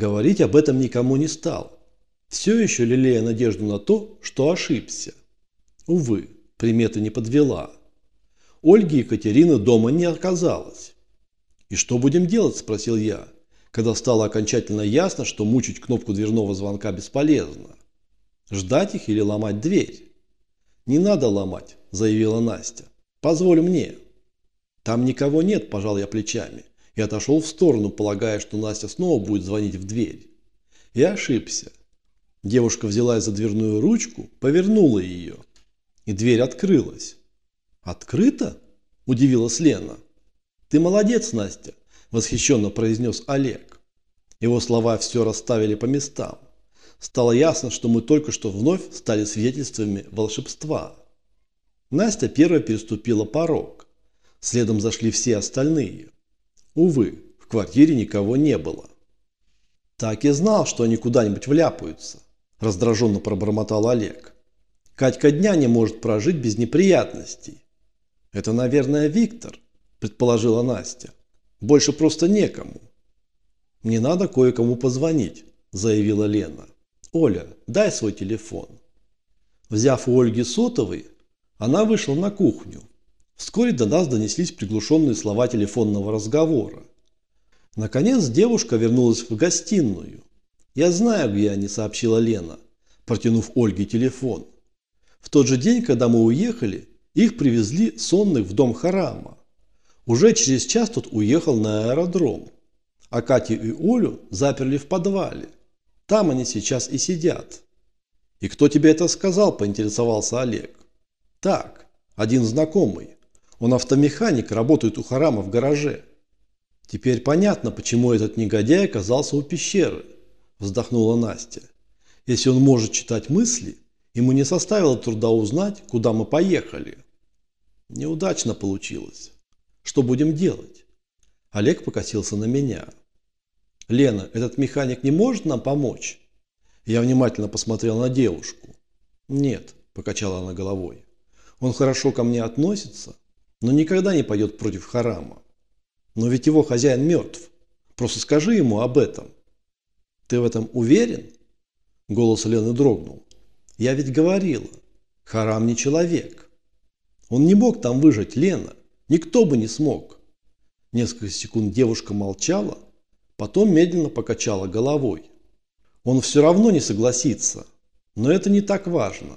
Говорить об этом никому не стал, все еще лелея надежду на то, что ошибся. Увы, примета не подвела. Ольги и Екатерины дома не оказалось. «И что будем делать?» – спросил я, когда стало окончательно ясно, что мучить кнопку дверного звонка бесполезно. Ждать их или ломать дверь? «Не надо ломать», – заявила Настя. «Позволь мне». «Там никого нет», – пожал я плечами и отошел в сторону, полагая, что Настя снова будет звонить в дверь. Я ошибся. Девушка взялась за дверную ручку, повернула ее, и дверь открылась. «Открыто?» – удивилась Лена. «Ты молодец, Настя», – восхищенно произнес Олег. Его слова все расставили по местам. Стало ясно, что мы только что вновь стали свидетельствами волшебства. Настя первая переступила порог. Следом зашли все остальные. Увы, в квартире никого не было. Так и знал, что они куда-нибудь вляпаются, раздраженно пробормотал Олег. Катька дня не может прожить без неприятностей. Это, наверное, Виктор, предположила Настя. Больше просто некому. Мне надо кое-кому позвонить, заявила Лена. Оля, дай свой телефон. Взяв у Ольги сотовый, она вышла на кухню. Вскоре до нас донеслись приглушенные слова телефонного разговора. Наконец девушка вернулась в гостиную. «Я знаю, где они», – сообщила Лена, протянув Ольге телефон. В тот же день, когда мы уехали, их привезли сонных в дом Харама. Уже через час тот уехал на аэродром, а Катю и Олю заперли в подвале. Там они сейчас и сидят. «И кто тебе это сказал?» – поинтересовался Олег. «Так, один знакомый. Он автомеханик, работает у Харама в гараже. Теперь понятно, почему этот негодяй оказался у пещеры, вздохнула Настя. Если он может читать мысли, ему не составило труда узнать, куда мы поехали. Неудачно получилось. Что будем делать? Олег покосился на меня. Лена, этот механик не может нам помочь? Я внимательно посмотрел на девушку. Нет, покачала она головой. Он хорошо ко мне относится, но никогда не пойдет против Харама. Но ведь его хозяин мертв. Просто скажи ему об этом. Ты в этом уверен? Голос Лены дрогнул. Я ведь говорила, Харам не человек. Он не мог там выжить, Лена. Никто бы не смог. Несколько секунд девушка молчала, потом медленно покачала головой. Он все равно не согласится. Но это не так важно.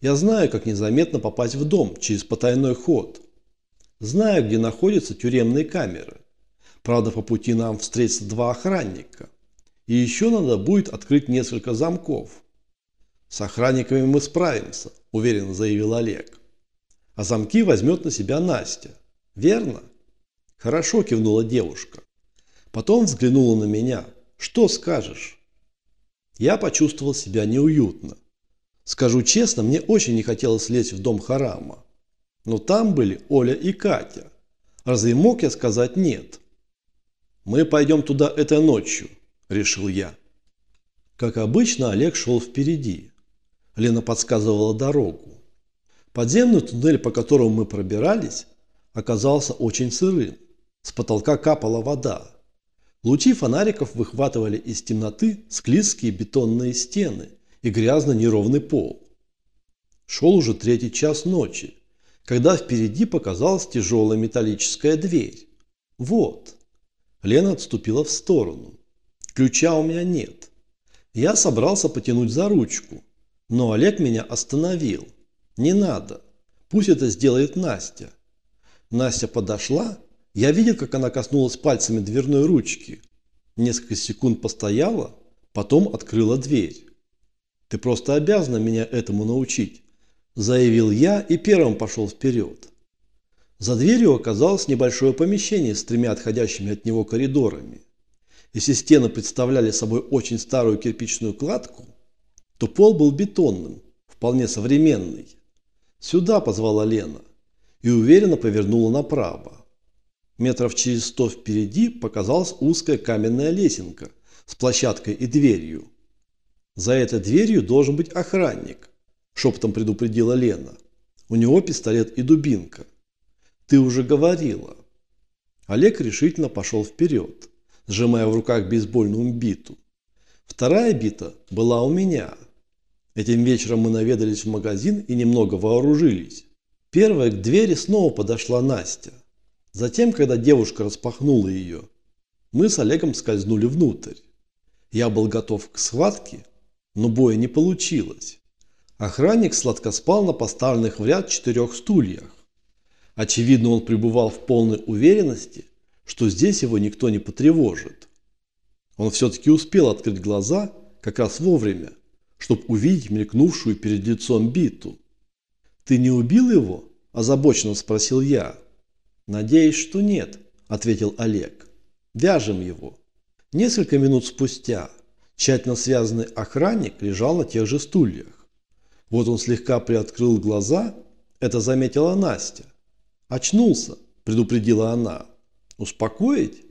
Я знаю, как незаметно попасть в дом через потайной ход. Знаю, где находятся тюремные камеры. Правда, по пути нам встретятся два охранника. И еще надо будет открыть несколько замков. С охранниками мы справимся, уверенно заявил Олег. А замки возьмет на себя Настя. Верно? Хорошо, кивнула девушка. Потом взглянула на меня. Что скажешь? Я почувствовал себя неуютно. Скажу честно, мне очень не хотелось лезть в дом Харама. Но там были Оля и Катя. Разве мог я сказать нет? Мы пойдем туда этой ночью, решил я. Как обычно, Олег шел впереди. Лена подсказывала дорогу. Подземный туннель, по которому мы пробирались, оказался очень сырым. С потолка капала вода. Лучи фонариков выхватывали из темноты склизкие бетонные стены и грязно неровный пол. Шел уже третий час ночи когда впереди показалась тяжелая металлическая дверь. Вот. Лена отступила в сторону. Ключа у меня нет. Я собрался потянуть за ручку, но Олег меня остановил. Не надо. Пусть это сделает Настя. Настя подошла. Я видел, как она коснулась пальцами дверной ручки. Несколько секунд постояла, потом открыла дверь. Ты просто обязана меня этому научить, заявил я и первым пошел вперед. За дверью оказалось небольшое помещение с тремя отходящими от него коридорами. Если стены представляли собой очень старую кирпичную кладку, то пол был бетонным, вполне современный. «Сюда!» – позвала Лена и уверенно повернула направо. Метров через сто впереди показалась узкая каменная лесенка с площадкой и дверью. За этой дверью должен быть охранник. Шепотом предупредила Лена. У него пистолет и дубинка. Ты уже говорила. Олег решительно пошел вперед, сжимая в руках бейсбольную биту. Вторая бита была у меня. Этим вечером мы наведались в магазин и немного вооружились. Первая к двери снова подошла Настя. Затем, когда девушка распахнула ее, мы с Олегом скользнули внутрь. Я был готов к схватке, но боя не получилось. Охранник сладко спал на поставленных в ряд четырех стульях. Очевидно, он пребывал в полной уверенности, что здесь его никто не потревожит. Он все-таки успел открыть глаза как раз вовремя, чтобы увидеть мелькнувшую перед лицом биту. «Ты не убил его?» – озабоченно спросил я. «Надеюсь, что нет», – ответил Олег. «Вяжем его». Несколько минут спустя тщательно связанный охранник лежал на тех же стульях. Вот он слегка приоткрыл глаза, это заметила Настя. «Очнулся», – предупредила она. «Успокоить?»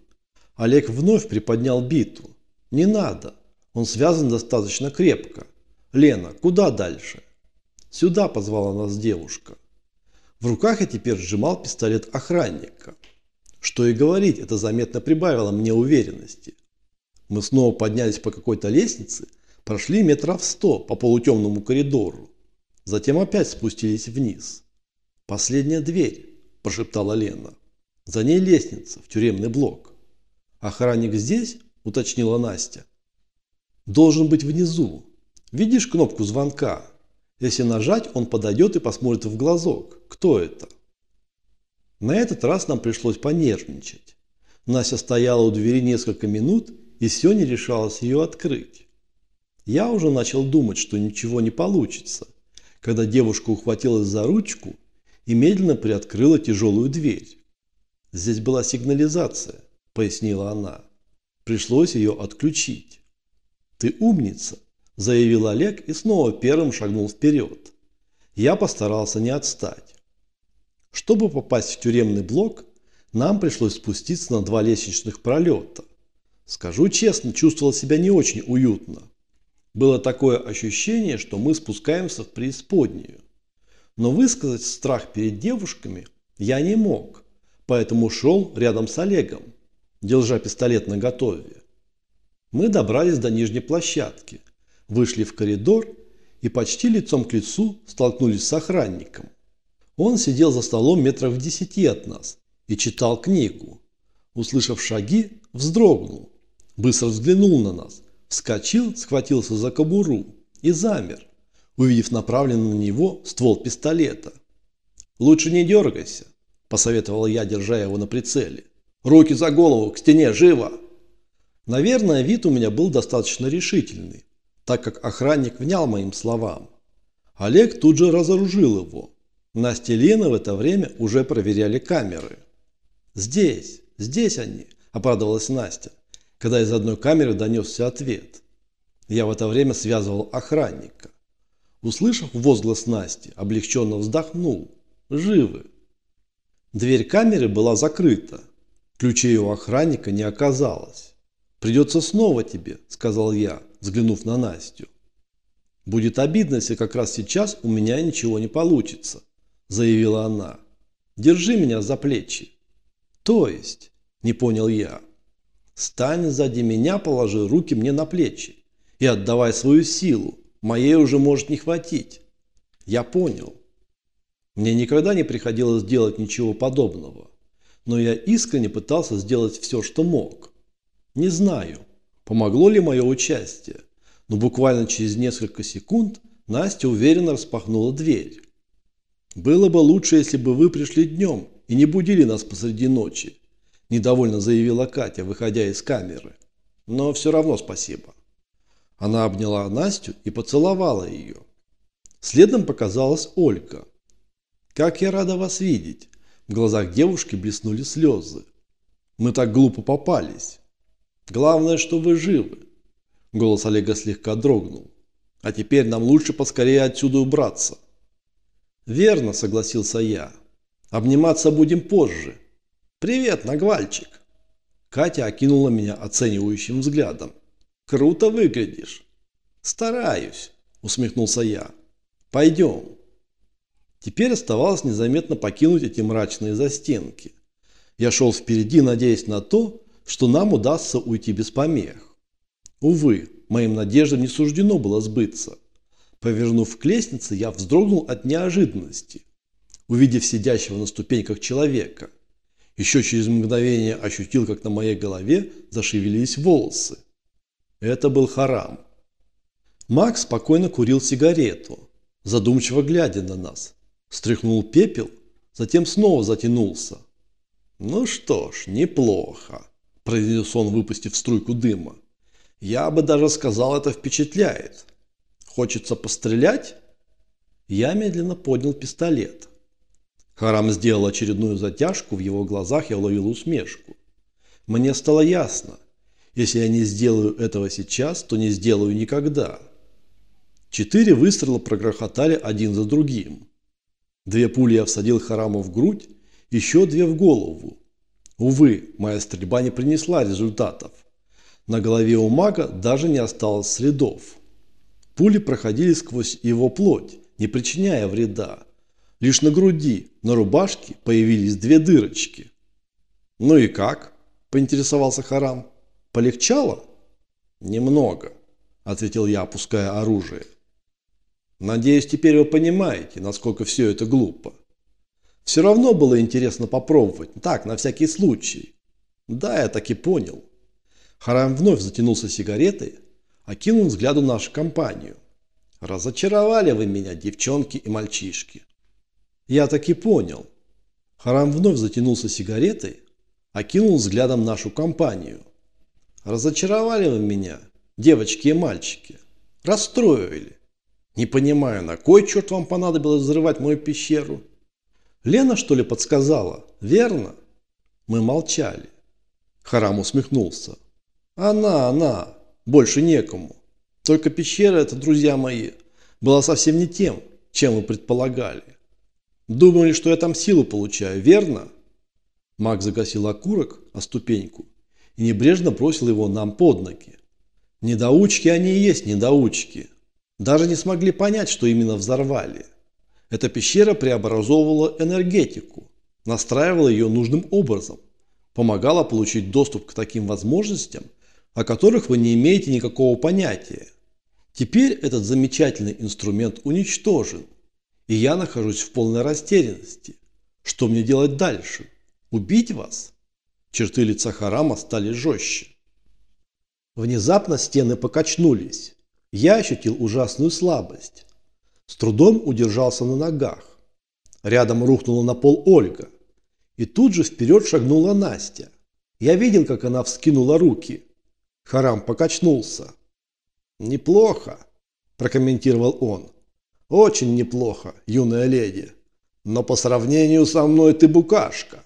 Олег вновь приподнял биту. «Не надо. Он связан достаточно крепко. Лена, куда дальше?» «Сюда», – позвала нас девушка. В руках я теперь сжимал пистолет охранника. Что и говорить, это заметно прибавило мне уверенности. Мы снова поднялись по какой-то лестнице, прошли метров сто по полутемному коридору. Затем опять спустились вниз. «Последняя дверь», – прошептала Лена. «За ней лестница в тюремный блок». «Охранник здесь?» – уточнила Настя. «Должен быть внизу. Видишь кнопку звонка? Если нажать, он подойдет и посмотрит в глазок. Кто это?» На этот раз нам пришлось понервничать. Настя стояла у двери несколько минут и все не решалась ее открыть. Я уже начал думать, что ничего не получится, когда девушка ухватилась за ручку и медленно приоткрыла тяжелую дверь. Здесь была сигнализация. – пояснила она. Пришлось ее отключить. «Ты умница», – заявил Олег и снова первым шагнул вперед. Я постарался не отстать. Чтобы попасть в тюремный блок, нам пришлось спуститься на два лестничных пролета. Скажу честно, чувствовал себя не очень уютно. Было такое ощущение, что мы спускаемся в преисподнюю. Но высказать страх перед девушками я не мог, поэтому шел рядом с Олегом держа пистолет наготове. Мы добрались до нижней площадки, вышли в коридор и почти лицом к лицу столкнулись с охранником. Он сидел за столом метров в десяти от нас и читал книгу. Услышав шаги, вздрогнул, быстро взглянул на нас, вскочил, схватился за кобуру и замер, увидев направленный на него ствол пистолета. «Лучше не дергайся», – посоветовал я, держа его на прицеле. Руки за голову, к стене, живо!» Наверное, вид у меня был достаточно решительный, так как охранник внял моим словам. Олег тут же разоружил его. Настя и Лена в это время уже проверяли камеры. «Здесь, здесь они», – обрадовалась Настя, когда из одной камеры донесся ответ. Я в это время связывал охранника. Услышав возглас Насти, облегченно вздохнул. «Живы». Дверь камеры была закрыта. Ключей у охранника не оказалось. «Придется снова тебе», – сказал я, взглянув на Настю. «Будет обидно, если как раз сейчас у меня ничего не получится», – заявила она. «Держи меня за плечи». «То есть?» – не понял я. «Стань сзади меня, положи руки мне на плечи и отдавай свою силу. Моей уже может не хватить». Я понял. Мне никогда не приходилось делать ничего подобного но я искренне пытался сделать все, что мог. Не знаю, помогло ли мое участие, но буквально через несколько секунд Настя уверенно распахнула дверь. «Было бы лучше, если бы вы пришли днем и не будили нас посреди ночи», недовольно заявила Катя, выходя из камеры. «Но все равно спасибо». Она обняла Настю и поцеловала ее. Следом показалась Ольга. «Как я рада вас видеть!» В глазах девушки блеснули слезы. Мы так глупо попались. Главное, что вы живы. Голос Олега слегка дрогнул. А теперь нам лучше поскорее отсюда убраться. Верно, согласился я. Обниматься будем позже. Привет, нагвальчик. Катя окинула меня оценивающим взглядом. Круто выглядишь. Стараюсь, усмехнулся я. Пойдем. Теперь оставалось незаметно покинуть эти мрачные застенки. Я шел впереди, надеясь на то, что нам удастся уйти без помех. Увы, моим надеждам не суждено было сбыться. Повернув к лестнице, я вздрогнул от неожиданности, увидев сидящего на ступеньках человека. Еще через мгновение ощутил, как на моей голове зашевелились волосы. Это был Харам. Макс спокойно курил сигарету, задумчиво глядя на нас. Стряхнул пепел, затем снова затянулся. «Ну что ж, неплохо», – произнес он, выпустив струйку дыма. «Я бы даже сказал, это впечатляет. Хочется пострелять?» Я медленно поднял пистолет. Харам сделал очередную затяжку, в его глазах я уловил усмешку. Мне стало ясно, если я не сделаю этого сейчас, то не сделаю никогда. Четыре выстрела прогрохотали один за другим. Две пули я всадил Хараму в грудь, еще две в голову. Увы, моя стрельба не принесла результатов. На голове у мага даже не осталось следов. Пули проходили сквозь его плоть, не причиняя вреда. Лишь на груди, на рубашке появились две дырочки. «Ну и как?» – поинтересовался Харам. Полегчало? Немного, ответил я, опуская оружие. Надеюсь, теперь вы понимаете, насколько все это глупо. Все равно было интересно попробовать, так, на всякий случай. Да, я так и понял. Харам вновь затянулся сигаретой, окинул взглядом нашу компанию. Разочаровали вы меня, девчонки и мальчишки. Я так и понял. Харам вновь затянулся сигаретой, окинул взглядом нашу компанию. Разочаровали вы меня, девочки и мальчики. Расстроили. Не понимаю, на кой черт вам понадобилось взрывать мою пещеру? Лена, что ли, подсказала? Верно? Мы молчали. Харам усмехнулся. Она, она. Больше некому. Только пещера эта, друзья мои, была совсем не тем, чем вы предполагали. Думали, что я там силу получаю, верно? Маг загасил окурок о ступеньку и небрежно бросил его нам под ноги. Недоучки они и есть недоучки. Даже не смогли понять, что именно взорвали. Эта пещера преобразовывала энергетику, настраивала ее нужным образом, помогала получить доступ к таким возможностям, о которых вы не имеете никакого понятия. Теперь этот замечательный инструмент уничтожен, и я нахожусь в полной растерянности. Что мне делать дальше? Убить вас? Черты лица Харама стали жестче. Внезапно стены покачнулись. Я ощутил ужасную слабость. С трудом удержался на ногах. Рядом рухнула на пол Ольга. И тут же вперед шагнула Настя. Я видел, как она вскинула руки. Харам покачнулся. «Неплохо», – прокомментировал он. «Очень неплохо, юная леди. Но по сравнению со мной ты букашка».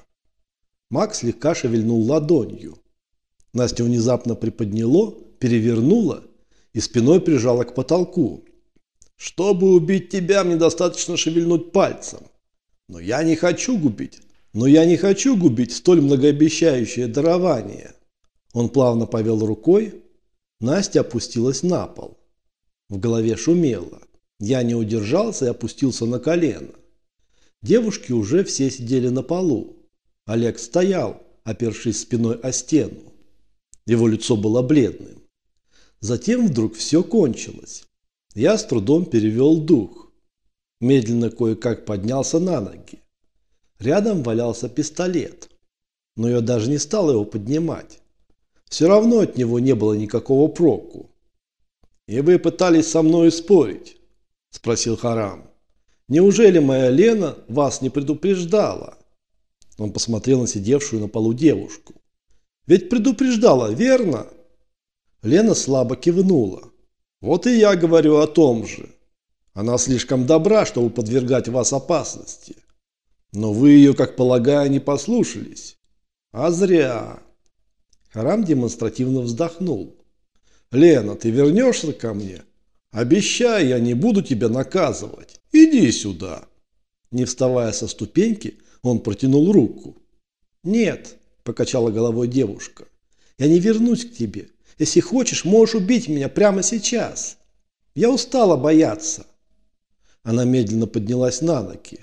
Макс слегка шевельнул ладонью. Настя внезапно приподняло, перевернула и спиной прижала к потолку. «Чтобы убить тебя, мне достаточно шевельнуть пальцем. Но я не хочу губить. Но я не хочу губить столь многообещающее дарование». Он плавно повел рукой. Настя опустилась на пол. В голове шумело. Я не удержался и опустился на колено. Девушки уже все сидели на полу. Олег стоял, опершись спиной о стену. Его лицо было бледным. Затем вдруг все кончилось. Я с трудом перевел дух. Медленно кое-как поднялся на ноги. Рядом валялся пистолет. Но я даже не стал его поднимать. Все равно от него не было никакого проку. «И вы пытались со мной спорить?» – спросил Харам. «Неужели моя Лена вас не предупреждала?» Он посмотрел на сидевшую на полу девушку. «Ведь предупреждала, верно?» Лена слабо кивнула. «Вот и я говорю о том же. Она слишком добра, чтобы подвергать вас опасности. Но вы ее, как полагаю, не послушались. А зря». Харам демонстративно вздохнул. «Лена, ты вернешься ко мне? Обещай, я не буду тебя наказывать. Иди сюда». Не вставая со ступеньки, он протянул руку. «Нет», – покачала головой девушка, – «я не вернусь к тебе. Если хочешь, можешь убить меня прямо сейчас. Я устала бояться». Она медленно поднялась на ноги.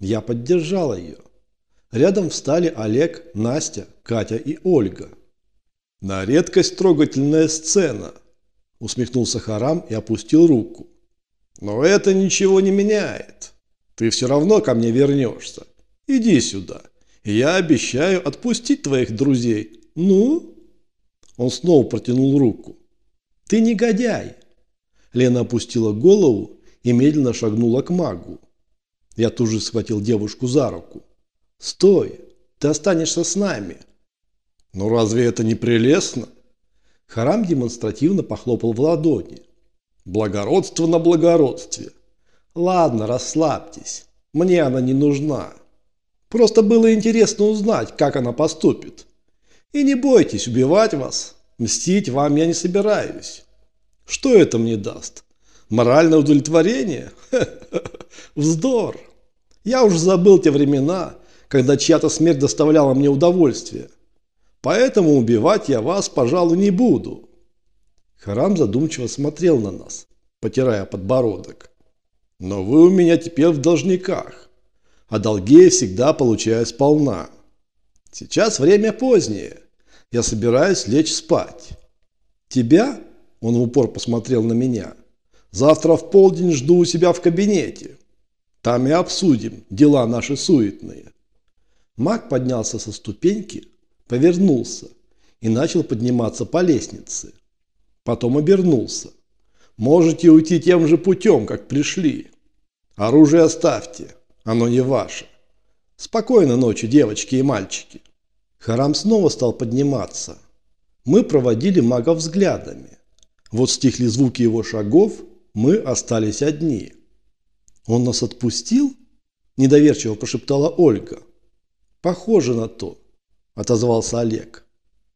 Я поддержала ее. Рядом встали Олег, Настя, Катя и Ольга. На редкость трогательная сцена. Усмехнулся Харам и опустил руку. Но это ничего не меняет. Ты все равно ко мне вернешься. Иди сюда. Я обещаю отпустить твоих друзей. Ну? Он снова протянул руку. Ты негодяй. Лена опустила голову и медленно шагнула к магу. Я тут же схватил девушку за руку. «Стой! Ты останешься с нами!» «Ну разве это не прелестно?» Харам демонстративно похлопал в ладони. «Благородство на благородстве!» «Ладно, расслабьтесь. Мне она не нужна. Просто было интересно узнать, как она поступит. И не бойтесь убивать вас. Мстить вам я не собираюсь. Что это мне даст? Моральное удовлетворение? Вздор! Я уже забыл те времена, когда чья-то смерть доставляла мне удовольствие. Поэтому убивать я вас, пожалуй, не буду. Харам задумчиво смотрел на нас, потирая подбородок. Но вы у меня теперь в должниках, а долги я всегда получаю сполна. Сейчас время позднее. Я собираюсь лечь спать. Тебя, он в упор посмотрел на меня, завтра в полдень жду у себя в кабинете. Там и обсудим дела наши суетные. Маг поднялся со ступеньки, повернулся и начал подниматься по лестнице. Потом обернулся. Можете уйти тем же путем, как пришли. Оружие оставьте, оно не ваше. Спокойной ночи, девочки и мальчики. Харам снова стал подниматься. Мы проводили мага взглядами. Вот стихли звуки его шагов, мы остались одни. «Он нас отпустил?» – недоверчиво прошептала Ольга. «Похоже на то», – отозвался Олег.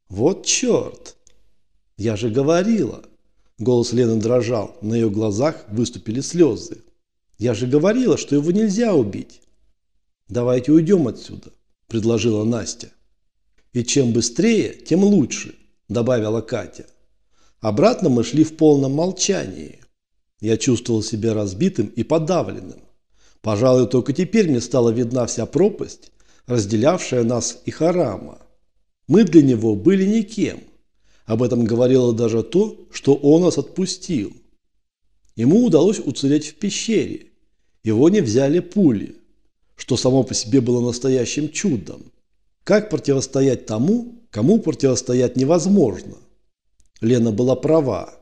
«Вот черт!» «Я же говорила!» Голос Лены дрожал, на ее глазах выступили слезы. «Я же говорила, что его нельзя убить!» «Давайте уйдем отсюда», – предложила Настя. «И чем быстрее, тем лучше», – добавила Катя. Обратно мы шли в полном молчании. Я чувствовал себя разбитым и подавленным. Пожалуй, только теперь мне стала видна вся пропасть, разделявшая нас и Харама. Мы для него были никем. Об этом говорило даже то, что он нас отпустил. Ему удалось уцелеть в пещере. Его не взяли пули, что само по себе было настоящим чудом. Как противостоять тому, кому противостоять невозможно? Лена была права.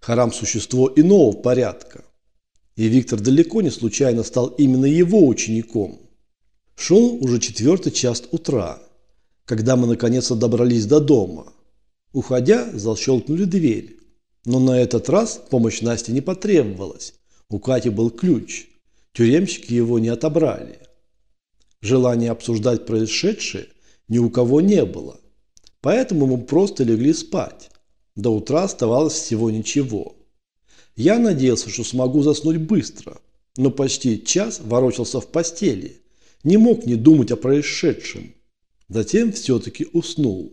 Харам – существо иного порядка. И Виктор далеко не случайно стал именно его учеником. Шел уже четвертый час утра, когда мы наконец-то добрались до дома. Уходя, защелкнули дверь. Но на этот раз помощь Насте не потребовалась. У Кати был ключ. Тюремщики его не отобрали. Желания обсуждать происшедшее ни у кого не было. Поэтому мы просто легли спать. До утра оставалось всего ничего. Я надеялся, что смогу заснуть быстро, но почти час ворочался в постели, не мог не думать о происшедшем. Затем все-таки уснул.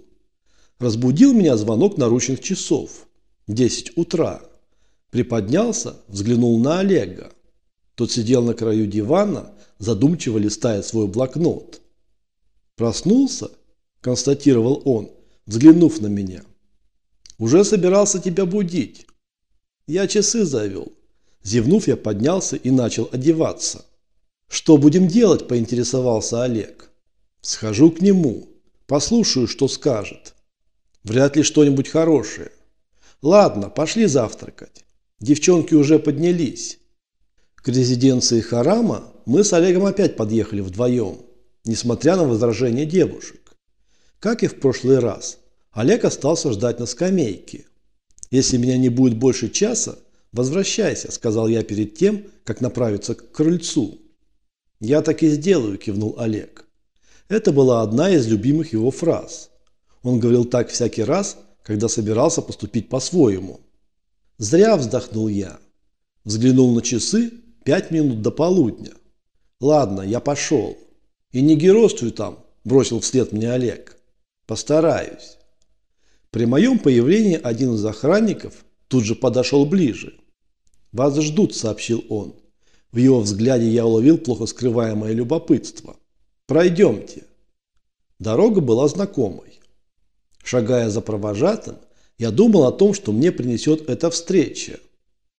Разбудил меня звонок наручных часов. 10 утра. Приподнялся, взглянул на Олега. Тот сидел на краю дивана, задумчиво листая свой блокнот. «Проснулся?» – констатировал он, взглянув на меня. Уже собирался тебя будить. Я часы завел. Зевнув, я поднялся и начал одеваться. Что будем делать, поинтересовался Олег. Схожу к нему. Послушаю, что скажет. Вряд ли что-нибудь хорошее. Ладно, пошли завтракать. Девчонки уже поднялись. К резиденции Харама мы с Олегом опять подъехали вдвоем, несмотря на возражения девушек. Как и в прошлый раз, Олег остался ждать на скамейке. «Если меня не будет больше часа, возвращайся», – сказал я перед тем, как направиться к крыльцу. «Я так и сделаю», – кивнул Олег. Это была одна из любимых его фраз. Он говорил так всякий раз, когда собирался поступить по-своему. Зря вздохнул я. Взглянул на часы пять минут до полудня. Ладно, я пошел. И не геройствуй там, бросил вслед мне Олег. Постараюсь. При моем появлении один из охранников тут же подошел ближе. «Вас ждут», – сообщил он. В его взгляде я уловил плохо скрываемое любопытство. «Пройдемте». Дорога была знакомой. Шагая за провожатым, Я думал о том, что мне принесет эта встреча.